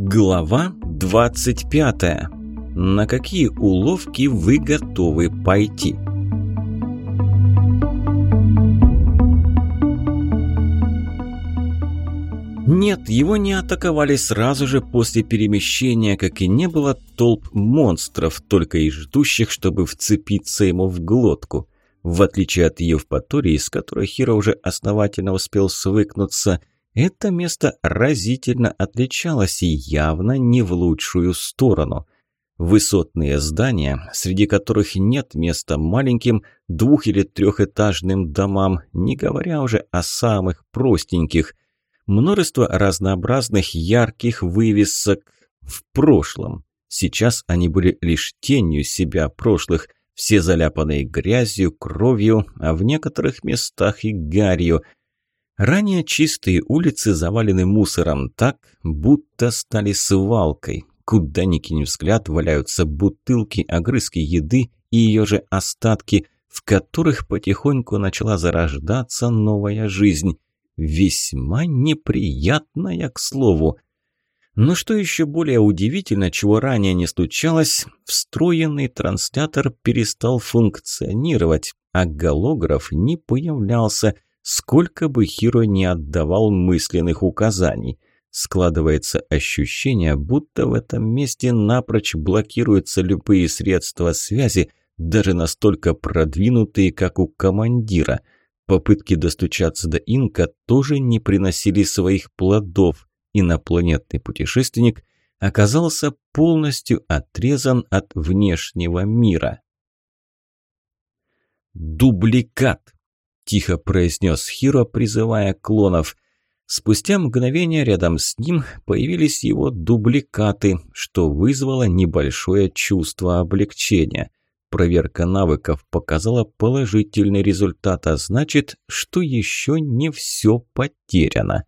Глава 25. На какие уловки вы готовы пойти? Нет, его не атаковали сразу же после перемещения, как и не было толп монстров, только и ждущих, чтобы вцепиться ему в глотку. В отличие от Евпатории, с которой Хиро уже основательно успел свыкнуться – это место разительно отличалось и явно не в лучшую сторону. Высотные здания, среди которых нет места маленьким двух- или трехэтажным домам, не говоря уже о самых простеньких. Множество разнообразных ярких вывесок в прошлом. Сейчас они были лишь тенью себя прошлых, все заляпанные грязью, кровью, а в некоторых местах и гарью – Ранее чистые улицы завалены мусором так, будто стали свалкой. Куда ни кинь взгляд, валяются бутылки, огрызки еды и ее же остатки, в которых потихоньку начала зарождаться новая жизнь. Весьма неприятная, к слову. Но что еще более удивительно, чего ранее не случалось, встроенный транслятор перестал функционировать, а голограф не появлялся – сколько бы Хиро не отдавал мысленных указаний. Складывается ощущение, будто в этом месте напрочь блокируются любые средства связи, даже настолько продвинутые, как у командира. Попытки достучаться до Инка тоже не приносили своих плодов. Инопланетный путешественник оказался полностью отрезан от внешнего мира. Дубликат тихо произнес Хиро, призывая клонов. Спустя мгновение рядом с ним появились его дубликаты, что вызвало небольшое чувство облегчения. Проверка навыков показала положительный результат, а значит, что еще не все потеряно.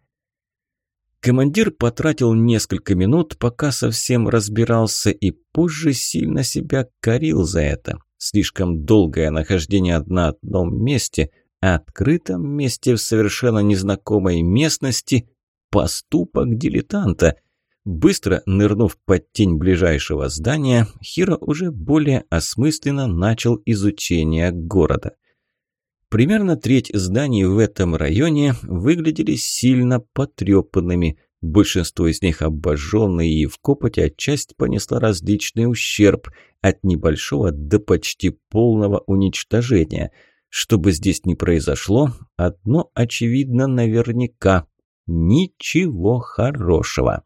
Командир потратил несколько минут, пока совсем разбирался, и позже сильно себя корил за это. Слишком долгое нахождение на одном месте открытом месте в совершенно незнакомой местности поступок дилетанта. Быстро нырнув под тень ближайшего здания, Хиро уже более осмысленно начал изучение города. Примерно треть зданий в этом районе выглядели сильно потрепанными. Большинство из них обожженные и в копоте отчасть понесла различный ущерб, от небольшого до почти полного уничтожения – что бы здесь ни произошло, одно очевидно наверняка – ничего хорошего.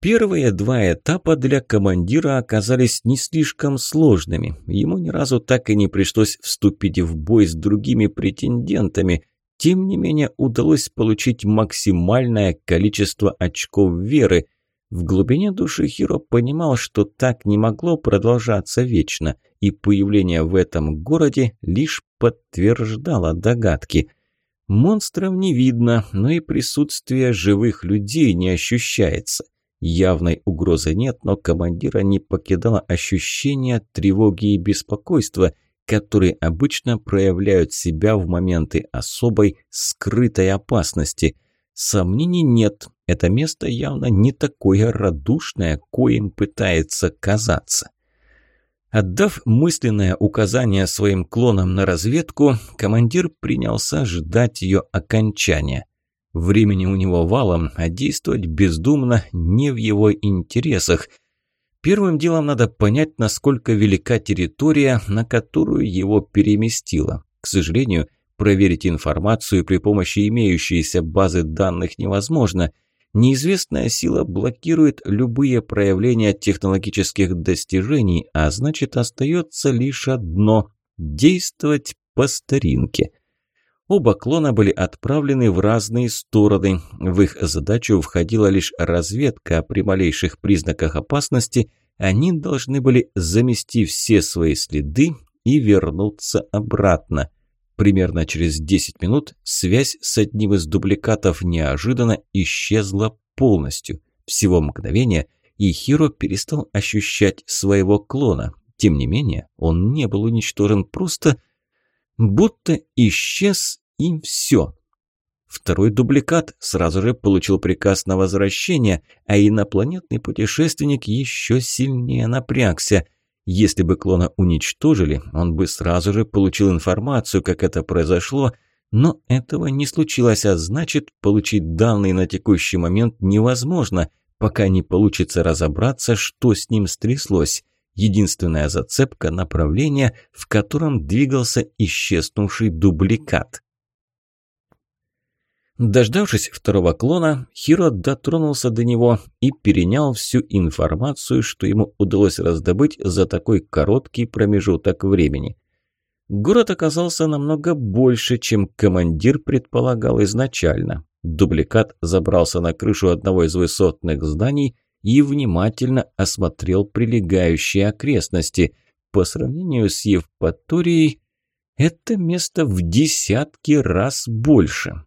Первые два этапа для командира оказались не слишком сложными. Ему ни разу так и не пришлось вступить в бой с другими претендентами. Тем не менее, удалось получить максимальное количество очков веры. В глубине души Хиро понимал, что так не могло продолжаться вечно, и появление в этом городе лишь подтверждало догадки. Монстров не видно, но и присутствие живых людей не ощущается. Явной угрозы нет, но командира не покидало ощущение тревоги и беспокойства, которые обычно проявляют себя в моменты особой скрытой опасности. Сомнений нет, это место явно не такое радушное, коим пытается казаться. Отдав мысленное указание своим клонам на разведку, командир принялся ждать ее окончания. Времени у него валом, а действовать бездумно не в его интересах. Первым делом надо понять, насколько велика территория, на которую его переместило. К сожалению, проверить информацию при помощи имеющейся базы данных невозможно – Неизвестная сила блокирует любые проявления технологических достижений, а значит остается лишь одно – действовать по старинке. Оба клона были отправлены в разные стороны. В их задачу входила лишь разведка, а при малейших признаках опасности они должны были замести все свои следы и вернуться обратно. Примерно через 10 минут связь с одним из дубликатов неожиданно исчезла полностью. Всего мгновения, и Хиро перестал ощущать своего клона. Тем не менее, он не был уничтожен, просто будто исчез и все. Второй дубликат сразу же получил приказ на возвращение, а инопланетный путешественник еще сильнее напрягся. Если бы клона уничтожили, он бы сразу же получил информацию, как это произошло, но этого не случилось, а значит, получить данные на текущий момент невозможно, пока не получится разобраться, что с ним стряслось. Единственная зацепка – направление, в котором двигался исчезнувший дубликат. Дождавшись второго клона, Хиро дотронулся до него и перенял всю информацию, что ему удалось раздобыть за такой короткий промежуток времени. Город оказался намного больше, чем командир предполагал изначально. Дубликат забрался на крышу одного из высотных зданий и внимательно осмотрел прилегающие окрестности. По сравнению с Евпаторией, это место в десятки раз больше.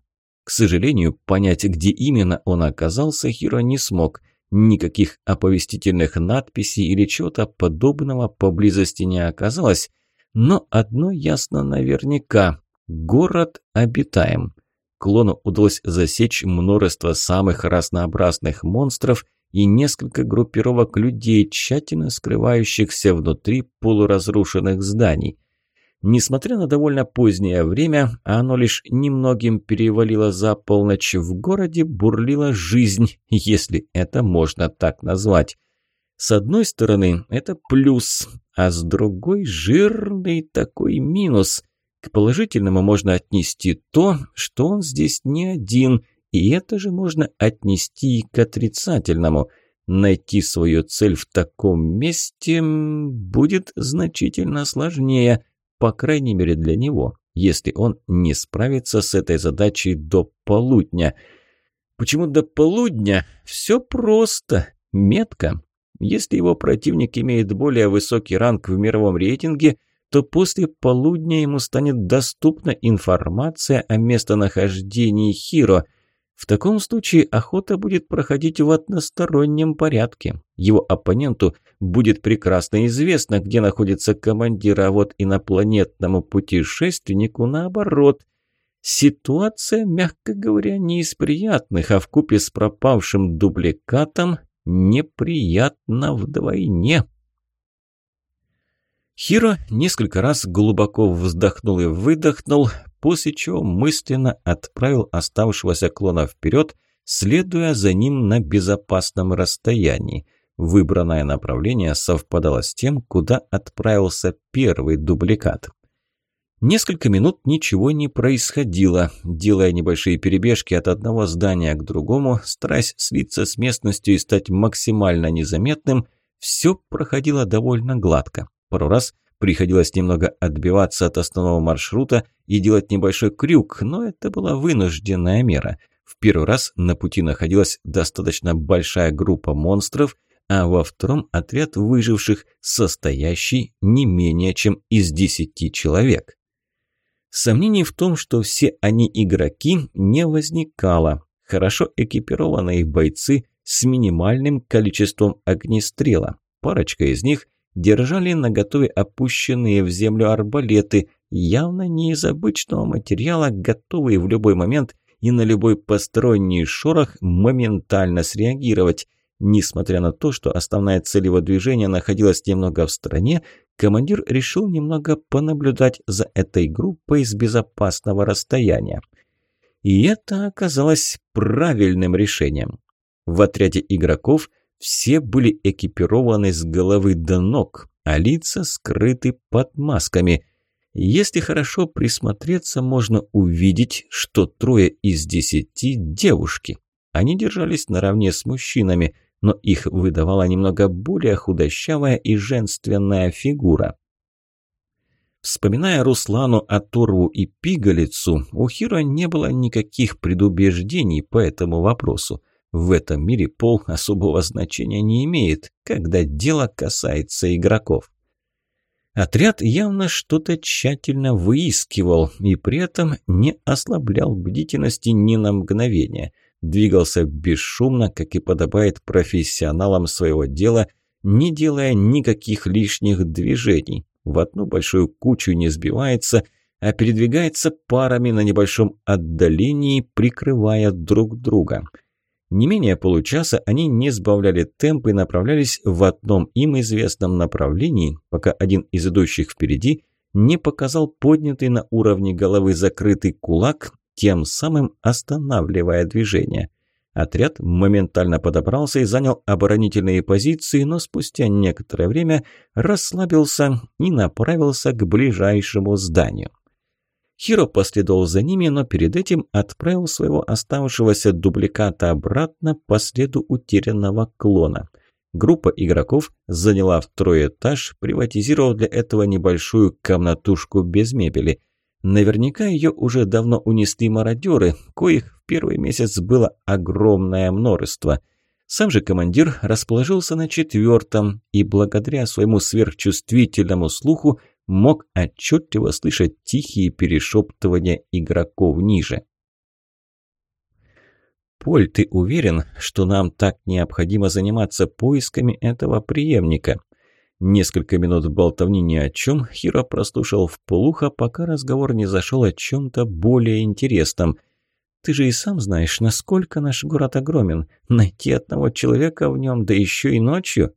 К сожалению, понять, где именно он оказался, Хиро не смог. Никаких оповестительных надписей или чего-то подобного поблизости не оказалось. Но одно ясно наверняка – город обитаем. Клону удалось засечь множество самых разнообразных монстров и несколько группировок людей, тщательно скрывающихся внутри полуразрушенных зданий – Несмотря на довольно позднее время, а оно лишь немногим перевалило за полночь, в городе бурлила жизнь, если это можно так назвать. С одной стороны, это плюс, а с другой – жирный такой минус. К положительному можно отнести то, что он здесь не один, и это же можно отнести и к отрицательному. Найти свою цель в таком месте будет значительно сложнее – по крайней мере для него, если он не справится с этой задачей до полудня. Почему до полудня? Все просто. Метка. Если его противник имеет более высокий ранг в мировом рейтинге, то после полудня ему станет доступна информация о местонахождении Хиро – в таком случае охота будет проходить в одностороннем порядке. Его оппоненту будет прекрасно известно, где находится командир, а вот инопланетному путешественнику наоборот. Ситуация, мягко говоря, не из приятных, а вкупе с пропавшим дубликатом неприятно вдвойне. Хиро несколько раз глубоко вздохнул и выдохнул, после чего мысленно отправил оставшегося клона вперед, следуя за ним на безопасном расстоянии. Выбранное направление совпадало с тем, куда отправился первый дубликат. Несколько минут ничего не происходило, делая небольшие перебежки от одного здания к другому, стараясь слиться с местностью и стать максимально незаметным, все проходило довольно гладко. Пару раз – Приходилось немного отбиваться от основного маршрута и делать небольшой крюк, но это была вынужденная мера. В первый раз на пути находилась достаточно большая группа монстров, а во втором отряд выживших, состоящий не менее чем из десяти человек. Сомнений в том, что все они игроки, не возникало. Хорошо экипированные бойцы с минимальным количеством огнестрела. Парочка из них держали наготове опущенные в землю арбалеты, явно не из обычного материала, готовые в любой момент и на любой посторонний шорох моментально среагировать. Несмотря на то, что основная цель его движения находилась немного в стороне, командир решил немного понаблюдать за этой группой с безопасного расстояния. И это оказалось правильным решением. В отряде игроков все были экипированы с головы до ног, а лица скрыты под масками. Если хорошо присмотреться, можно увидеть, что трое из десяти – девушки. Они держались наравне с мужчинами, но их выдавала немного более худощавая и женственная фигура. Вспоминая Руслану, Оторву и Пигалицу, у Хиро не было никаких предубеждений по этому вопросу. В этом мире пол особого значения не имеет, когда дело касается игроков. Отряд явно что-то тщательно выискивал и при этом не ослаблял бдительности ни на мгновение. Двигался бесшумно, как и подобает профессионалам своего дела, не делая никаких лишних движений. В одну большую кучу не сбивается, а передвигается парами на небольшом отдалении, прикрывая друг друга. Не менее получаса они не сбавляли темп и направлялись в одном им известном направлении, пока один из идущих впереди не показал поднятый на уровне головы закрытый кулак, тем самым останавливая движение. Отряд моментально подобрался и занял оборонительные позиции, но спустя некоторое время расслабился и направился к ближайшему зданию. Хиро последовал за ними, но перед этим отправил своего оставшегося дубликата обратно по следу утерянного клона. Группа игроков заняла второй этаж, приватизировав для этого небольшую комнатушку без мебели. Наверняка ее уже давно унесли мародеры, коих первый месяц было огромное множество. Сам же командир расположился на четвертом и благодаря своему сверхчувствительному слуху мог отчетливо слышать тихие перешептывания игроков ниже. «Поль, ты уверен, что нам так необходимо заниматься поисками этого преемника?» Несколько минут болтовни ни о чем Хиро прослушал в полухо, пока разговор не зашел о чем-то более интересном. Ты же и сам знаешь, насколько наш город огромен. Найти одного человека в нем, да еще и ночью.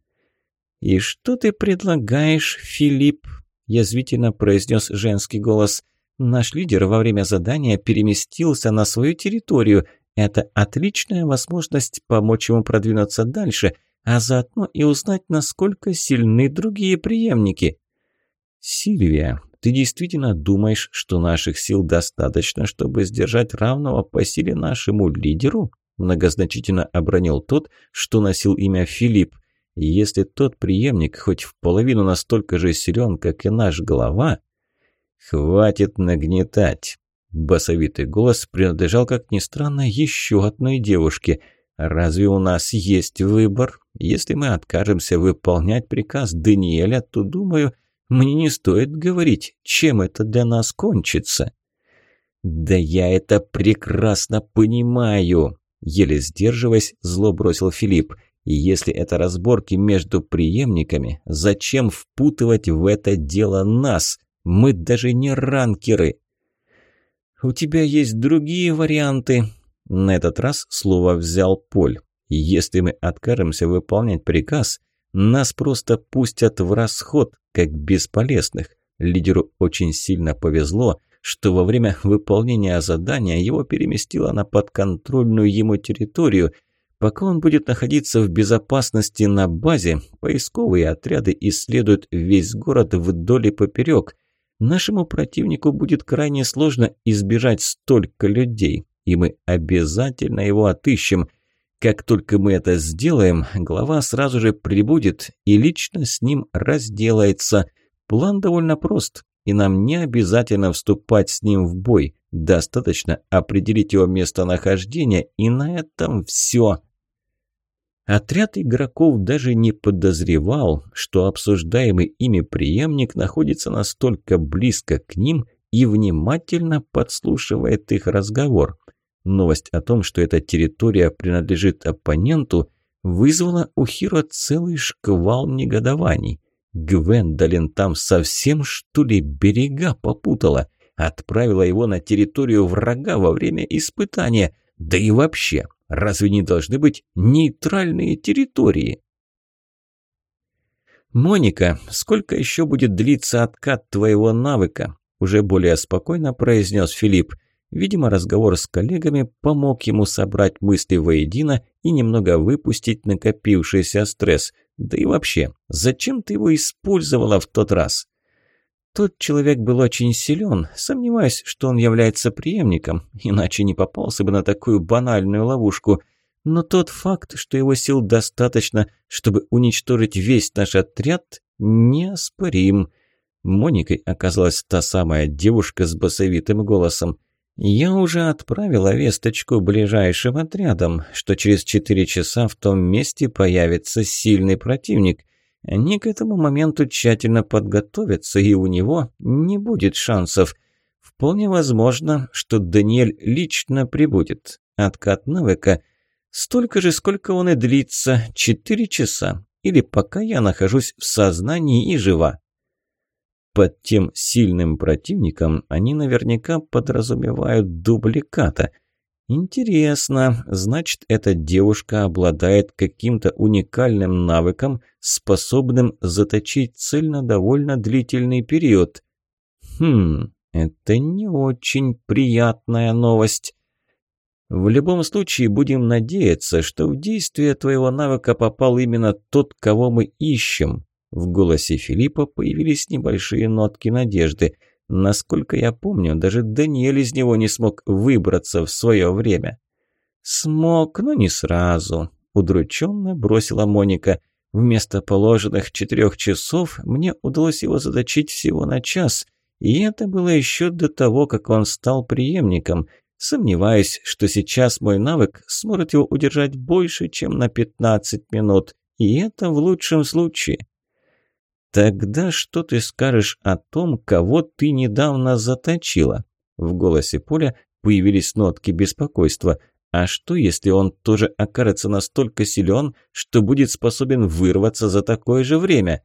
«И что ты предлагаешь, Филипп?» – язвительно произнес женский голос. «Наш лидер во время задания переместился на свою территорию. Это отличная возможность помочь ему продвинуться дальше, а заодно и узнать, насколько сильны другие преемники». «Сильвия, ты действительно думаешь, что наших сил достаточно, чтобы сдержать равного по силе нашему лидеру?» Многозначительно обронил тот, что носил имя Филипп. «Если тот преемник хоть в половину настолько же силен, как и наш глава...» «Хватит нагнетать!» Басовитый голос принадлежал, как ни странно, еще одной девушке. «Разве у нас есть выбор? Если мы откажемся выполнять приказ Даниэля, то, думаю, мне не стоит говорить, чем это для нас кончится». «Да я это прекрасно понимаю!» Еле сдерживаясь, зло бросил Филипп. «И если это разборки между преемниками, зачем впутывать в это дело нас? Мы даже не ранкеры!» «У тебя есть другие варианты?» На этот раз слово взял Поль. «Если мы откажемся выполнять приказ, нас просто пустят в расход, как бесполезных. Лидеру очень сильно повезло, что во время выполнения задания его переместило на подконтрольную ему территорию. Пока он будет находиться в безопасности на базе, поисковые отряды исследуют весь город вдоль и поперек. Нашему противнику будет крайне сложно избежать столько людей, и мы обязательно его отыщем – как только мы это сделаем, глава сразу же прибудет и лично с ним разделается. План довольно прост, и нам не обязательно вступать с ним в бой. Достаточно определить его местонахождение, и на этом все. Отряд игроков даже не подозревал, что обсуждаемый ими преемник находится настолько близко к ним и внимательно подслушивает их разговор – Новость о том, что эта территория принадлежит оппоненту, вызвала у Хиро целый шквал негодований. Гвендолин там совсем, что ли, берега попутала? Отправила его на территорию врага во время испытания? Да и вообще, разве не должны быть нейтральные территории? «Моника, сколько еще будет длиться откат твоего навыка?» Уже более спокойно произнес Филипп. Видимо, разговор с коллегами помог ему собрать мысли воедино и немного выпустить накопившийся стресс. Да и вообще, зачем ты его использовала в тот раз? Тот человек был очень силен, сомневаюсь, что он является преемником, иначе не попался бы на такую банальную ловушку. Но тот факт, что его сил достаточно, чтобы уничтожить весь наш отряд, неоспорим. Моникой оказалась та самая девушка с басовитым голосом. Я уже отправила весточку ближайшим отрядам, что через четыре часа в том месте появится сильный противник. Они к этому моменту тщательно подготовятся, и у него не будет шансов. Вполне возможно, что Даниэль лично прибудет. Откат навыка столько же, сколько он и длится, четыре часа, или пока я нахожусь в сознании и жива. Под тем сильным противником они наверняка подразумевают дубликата. Интересно, значит, эта девушка обладает каким-то уникальным навыком, способным заточить цель на довольно длительный период. Хм, это не очень приятная новость. В любом случае, будем надеяться, что в действие твоего навыка попал именно тот, кого мы ищем. В голосе Филиппа появились небольшие нотки надежды. Насколько я помню, даже Даниэль из него не смог выбраться в свое время. «Смог, но не сразу», – удрученно бросила Моника. «Вместо положенных четырех часов мне удалось его заточить всего на час, и это было еще до того, как он стал преемником. Сомневаюсь, что сейчас мой навык сможет его удержать больше, чем на 15 минут, и это в лучшем случае». «Тогда что ты скажешь о том, кого ты недавно заточила?» В голосе Поля появились нотки беспокойства. «А что, если он тоже окажется настолько силен, что будет способен вырваться за такое же время?»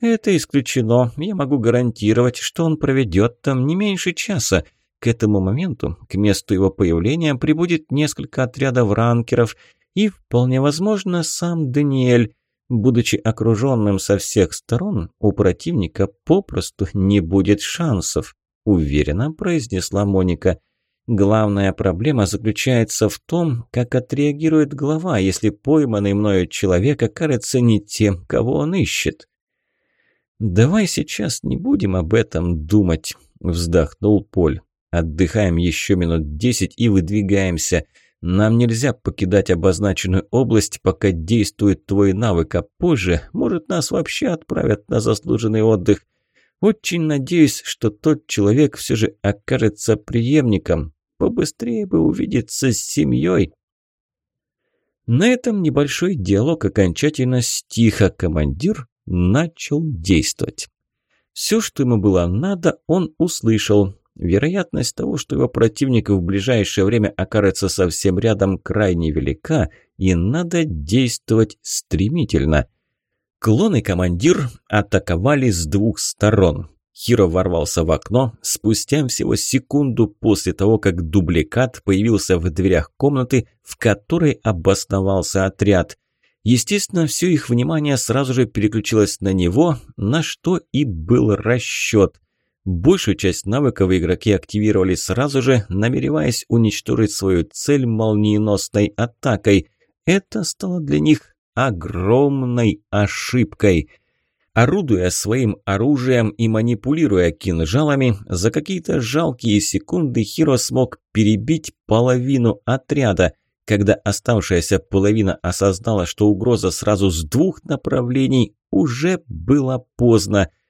«Это исключено. Я могу гарантировать, что он проведет там не меньше часа. К этому моменту, к месту его появления, прибудет несколько отрядов ранкеров и, вполне возможно, сам Даниэль». Будучи окруженным со всех сторон, у противника попросту не будет шансов, уверенно произнесла Моника. Главная проблема заключается в том, как отреагирует глава, если пойманный мною человек окажется не тем, кого он ищет. «Давай сейчас не будем об этом думать», – вздохнул Поль. «Отдыхаем еще минут десять и выдвигаемся. Нам нельзя покидать обозначенную область, пока действует твой навык, а позже, может, нас вообще отправят на заслуженный отдых. Очень надеюсь, что тот человек все же окажется преемником. Побыстрее бы увидеться с семьей. На этом небольшой диалог окончательно стих, а командир начал действовать. Все, что ему было надо, он услышал. Вероятность того, что его противник в ближайшее время окажется совсем рядом, крайне велика, и надо действовать стремительно. Клон и командир атаковали с двух сторон. Хиро ворвался в окно спустя всего секунду после того, как дубликат появился в дверях комнаты, в которой обосновался отряд. Естественно, все их внимание сразу же переключилось на него, на что и был расчет. Большую часть навыков игроки активировали сразу же, намереваясь уничтожить свою цель молниеносной атакой. Это стало для них огромной ошибкой. Орудуя своим оружием и манипулируя кинжалами, за какие-то жалкие секунды Хиро смог перебить половину отряда. Когда оставшаяся половина осознала, что угроза сразу с двух направлений, уже было поздно –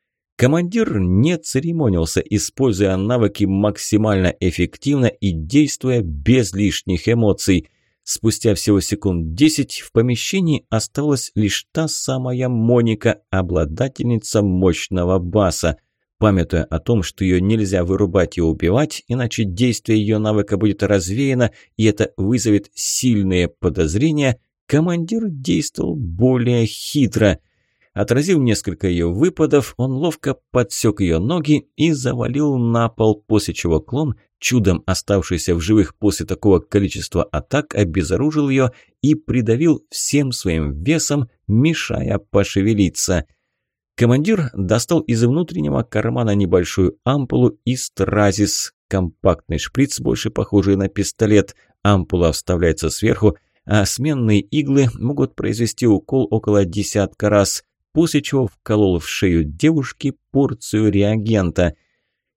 Командир не церемонился, используя навыки максимально эффективно и действуя без лишних эмоций. Спустя всего секунд десять в помещении оставалась лишь та самая Моника, обладательница мощного баса. Памятуя о том, что ее нельзя вырубать и убивать, иначе действие ее навыка будет развеяно, и это вызовет сильные подозрения, командир действовал более хитро – Отразив несколько ее выпадов, он ловко подсек ее ноги и завалил на пол, после чего клон, чудом оставшийся в живых после такого количества атак, обезоружил ее и придавил всем своим весом, мешая пошевелиться. Командир достал из внутреннего кармана небольшую ампулу и стразис, компактный шприц, больше похожий на пистолет. Ампула вставляется сверху, а сменные иглы могут произвести укол около десятка раз после чего вколол в шею девушки порцию реагента.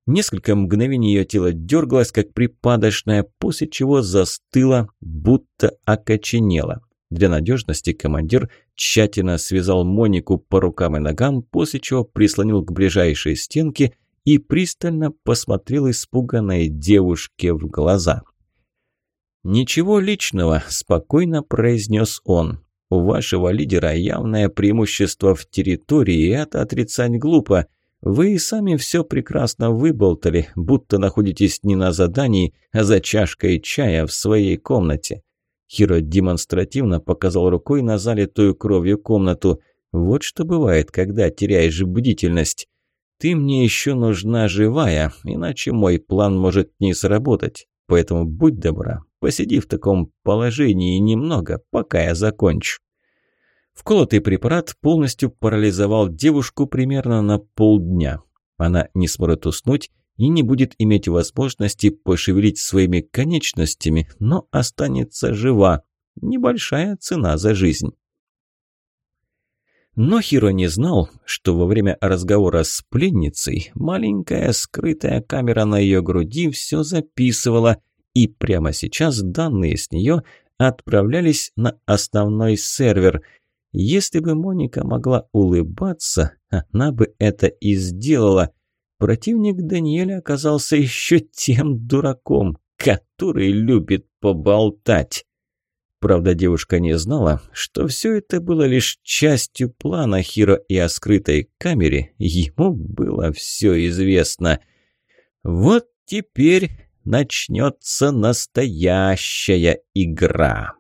Несколько мгновений ее тело дергалось, как припадочное, после чего застыло, будто окоченело. Для надежности командир тщательно связал Монику по рукам и ногам, после чего прислонил к ближайшей стенке и пристально посмотрел испуганной девушке в глаза. «Ничего личного», – спокойно произнес он. У вашего лидера явное преимущество в территории, и это отрицать глупо. Вы и сами все прекрасно выболтали, будто находитесь не на задании, а за чашкой чая в своей комнате». Хиро демонстративно показал рукой на залитую кровью комнату. «Вот что бывает, когда теряешь бдительность». Ты мне еще нужна живая, иначе мой план может не сработать. Поэтому будь добра, посиди в таком положении немного, пока я закончу». Вколотый препарат полностью парализовал девушку примерно на полдня. Она не сможет уснуть и не будет иметь возможности пошевелить своими конечностями, но останется жива. Небольшая цена за жизнь. Но Хиро не знал, что во время разговора с пленницей маленькая скрытая камера на ее груди все записывала, и прямо сейчас данные с нее отправлялись на основной сервер. Если бы Моника могла улыбаться, она бы это и сделала – Противник Даниэля оказался еще тем дураком, который любит поболтать. Правда, девушка не знала, что все это было лишь частью плана Хиро и о скрытой камере ему было все известно. Вот теперь начнется настоящая игра.